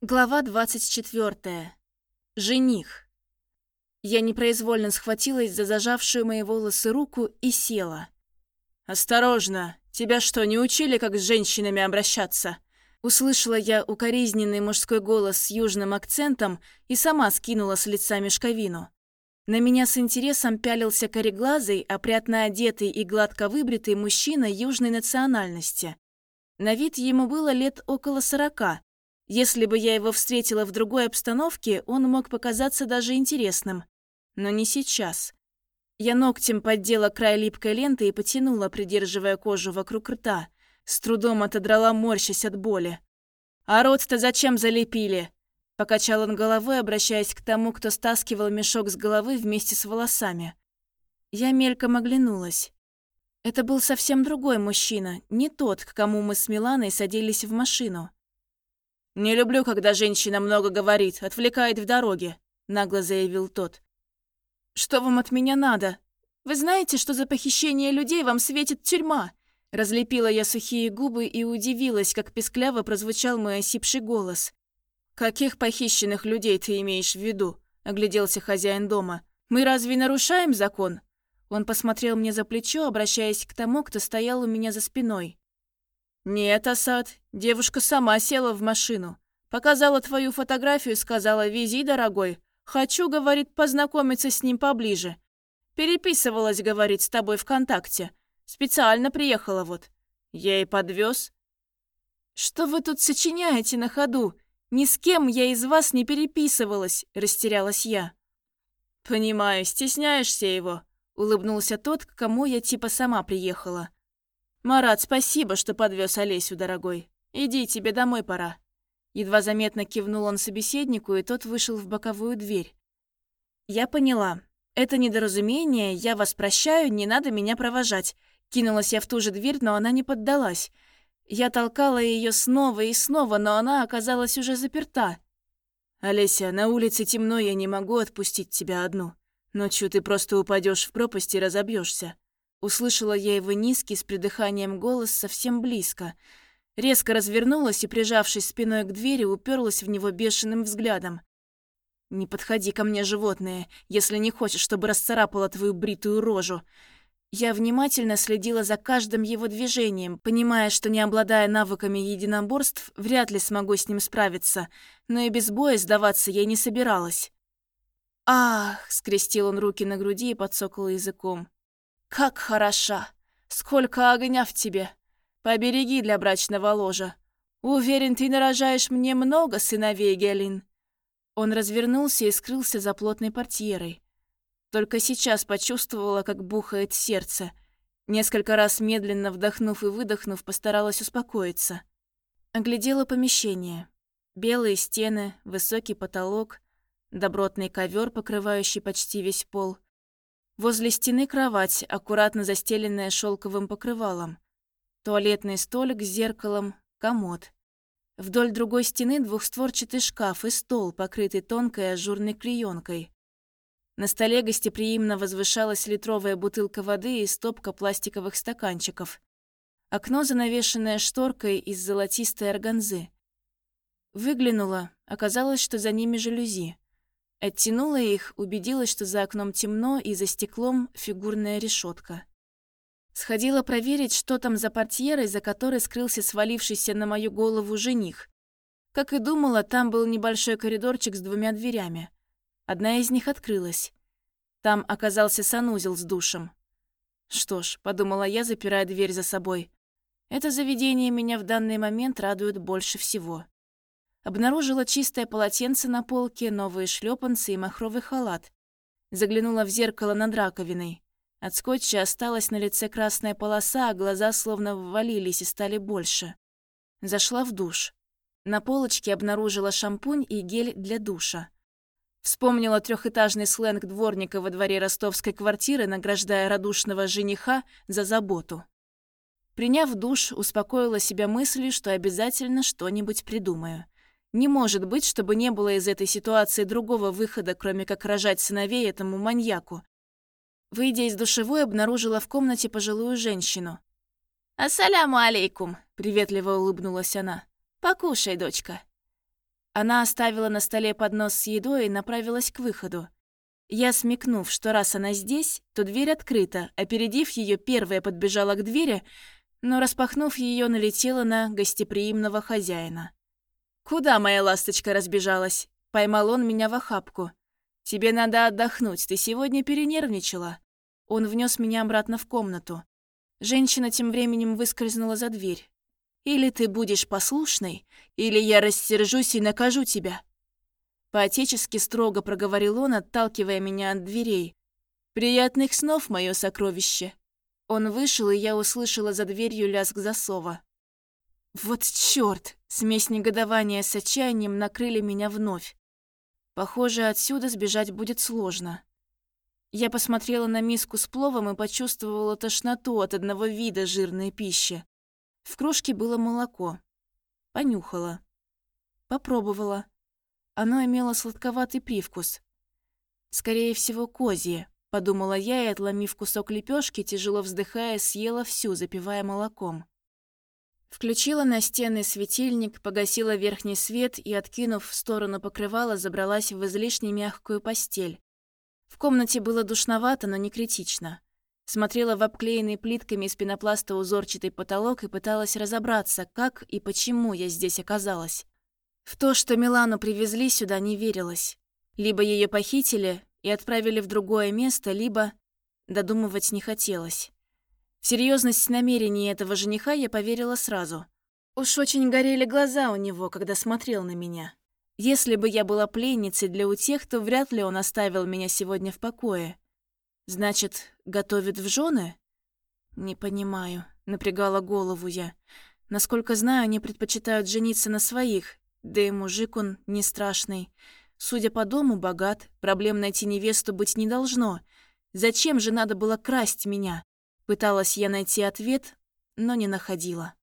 Глава 24. Жених. Я непроизвольно схватилась за зажавшую мои волосы руку и села. «Осторожно! Тебя что, не учили, как с женщинами обращаться?» Услышала я укоризненный мужской голос с южным акцентом и сама скинула с лица мешковину. На меня с интересом пялился кореглазый, опрятно одетый и гладко выбритый мужчина южной национальности. На вид ему было лет около сорока, если бы я его встретила в другой обстановке, он мог показаться даже интересным. Но не сейчас. Я ногтем поддела край липкой ленты и потянула, придерживая кожу вокруг рта. С трудом отодрала, морщась от боли. «А рот-то зачем залепили?» Покачал он головой, обращаясь к тому, кто стаскивал мешок с головы вместе с волосами. Я мельком оглянулась. Это был совсем другой мужчина, не тот, к кому мы с Миланой садились в машину. «Не люблю, когда женщина много говорит, отвлекает в дороге», — нагло заявил тот. «Что вам от меня надо? Вы знаете, что за похищение людей вам светит тюрьма?» Разлепила я сухие губы и удивилась, как пескляво прозвучал мой осипший голос. «Каких похищенных людей ты имеешь в виду?» — огляделся хозяин дома. «Мы разве нарушаем закон?» Он посмотрел мне за плечо, обращаясь к тому, кто стоял у меня за спиной. «Нет, Асад, девушка сама села в машину. Показала твою фотографию, сказала, вези, дорогой. Хочу, говорит, познакомиться с ним поближе. Переписывалась, говорит, с тобой ВКонтакте. Специально приехала вот. Я и подвез. «Что вы тут сочиняете на ходу? Ни с кем я из вас не переписывалась», – растерялась я. «Понимаю, стесняешься его», – улыбнулся тот, к кому я типа сама приехала. «Марат, спасибо, что подвез Олесю, дорогой. Иди, тебе домой пора». Едва заметно кивнул он собеседнику, и тот вышел в боковую дверь. «Я поняла. Это недоразумение, я вас прощаю, не надо меня провожать». Кинулась я в ту же дверь, но она не поддалась. Я толкала ее снова и снова, но она оказалась уже заперта. «Олеся, на улице темно, я не могу отпустить тебя одну. Ночью ты просто упадешь в пропасть и разобьешься. Услышала я его низкий с придыханием голос совсем близко. Резко развернулась и, прижавшись спиной к двери, уперлась в него бешеным взглядом. «Не подходи ко мне, животное, если не хочешь, чтобы расцарапала твою бритую рожу». Я внимательно следила за каждым его движением, понимая, что не обладая навыками единоборств, вряд ли смогу с ним справиться, но и без боя сдаваться я не собиралась. «Ах!» — скрестил он руки на груди и подсокал языком. «Как хороша! Сколько огня в тебе! Побереги для брачного ложа! Уверен, ты нарожаешь мне много сыновей, Гелин!» Он развернулся и скрылся за плотной портьерой. Только сейчас почувствовала, как бухает сердце. Несколько раз медленно вдохнув и выдохнув, постаралась успокоиться. Оглядела помещение. Белые стены, высокий потолок, добротный ковер, покрывающий почти весь пол — Возле стены кровать, аккуратно застеленная шелковым покрывалом. Туалетный столик с зеркалом, комод. Вдоль другой стены двухстворчатый шкаф и стол, покрытый тонкой ажурной клеенкой. На столе гостеприимно возвышалась литровая бутылка воды и стопка пластиковых стаканчиков. Окно, занавешенное шторкой из золотистой органзы. Выглянула, оказалось, что за ними жалюзи. Оттянула их, убедилась, что за окном темно и за стеклом фигурная решетка. Сходила проверить, что там за портьерой, за которой скрылся свалившийся на мою голову жених. Как и думала, там был небольшой коридорчик с двумя дверями. Одна из них открылась. Там оказался санузел с душем. Что ж, подумала я, запирая дверь за собой. Это заведение меня в данный момент радует больше всего. Обнаружила чистое полотенце на полке, новые шлепанцы и махровый халат. Заглянула в зеркало над раковиной. От скотча осталась на лице красная полоса, а глаза словно ввалились и стали больше. Зашла в душ. На полочке обнаружила шампунь и гель для душа. Вспомнила трехэтажный сленг дворника во дворе ростовской квартиры, награждая радушного жениха за заботу. Приняв душ, успокоила себя мыслью, что обязательно что-нибудь придумаю. Не может быть, чтобы не было из этой ситуации другого выхода, кроме как рожать сыновей этому маньяку. Выйдя из душевой, обнаружила в комнате пожилую женщину. «Ассаляму алейкум», — приветливо улыбнулась она. «Покушай, дочка». Она оставила на столе поднос с едой и направилась к выходу. Я, смекнув, что раз она здесь, то дверь открыта, опередив ее, первая подбежала к двери, но, распахнув ее, налетела на гостеприимного хозяина. «Куда моя ласточка разбежалась?» Поймал он меня в охапку. «Тебе надо отдохнуть, ты сегодня перенервничала». Он внес меня обратно в комнату. Женщина тем временем выскользнула за дверь. «Или ты будешь послушной, или я рассержусь и накажу тебя». По-отечески строго проговорил он, отталкивая меня от дверей. «Приятных снов, мое сокровище!» Он вышел, и я услышала за дверью лязг засова. Вот чёрт! Смесь негодования с отчаянием накрыли меня вновь. Похоже, отсюда сбежать будет сложно. Я посмотрела на миску с пловом и почувствовала тошноту от одного вида жирной пищи. В кружке было молоко. Понюхала. Попробовала. Оно имело сладковатый привкус. Скорее всего, козье, подумала я и, отломив кусок лепешки, тяжело вздыхая, съела всю, запивая молоком. Включила на стены светильник, погасила верхний свет и, откинув в сторону покрывала, забралась в излишне мягкую постель. В комнате было душновато, но не критично. Смотрела в обклеенный плитками из пенопласта узорчатый потолок и пыталась разобраться, как и почему я здесь оказалась. В то, что Милану привезли сюда, не верилось. Либо ее похитили и отправили в другое место, либо... Додумывать не хотелось. В серьезность намерений этого жениха я поверила сразу. Уж очень горели глаза у него, когда смотрел на меня. Если бы я была пленницей для утех, то вряд ли он оставил меня сегодня в покое. Значит, готовит в жены? Не понимаю, напрягала голову я. Насколько знаю, они предпочитают жениться на своих, да и мужик он не страшный. Судя по дому, богат, проблем найти невесту быть не должно. Зачем же надо было красть меня? Пыталась я найти ответ, но не находила.